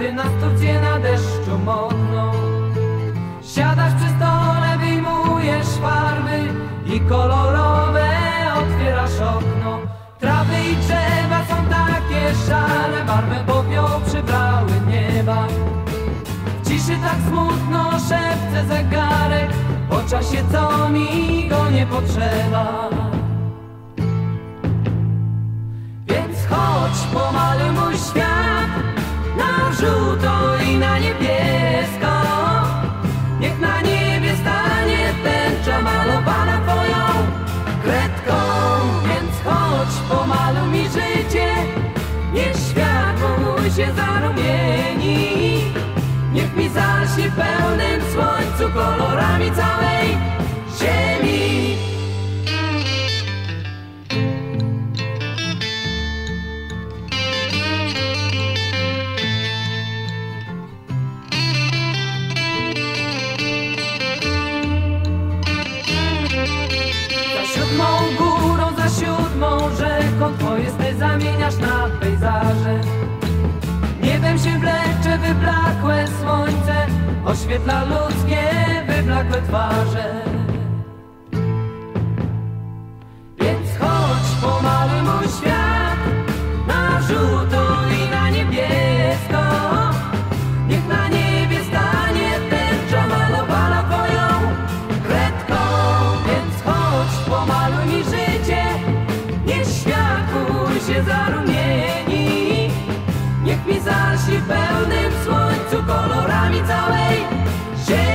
gdy nastrójcie na deszczu mokną. Siadasz przy stole, wyjmujesz farby i kolorowe otwierasz okno. Trawy i drzewa są takie szare, barwę popioł przybrały nieba. W ciszy tak smutno szepce zegarek, o czasie co mi go nie potrzeba. Na żółto i na niebiesko. Niech na niebie stanie tęcza malowana twoją kredką. Więc chodź, pomaluj mi życie, niech światło mój się zarumieni. Niech mi zaśnie pełnym słońcu kolorami Niebem się wlecze wyblakłe słońce Oświetla ludzkie wyblakłe twarze marsz i w pełnym słońcu kolorami całej ziemi.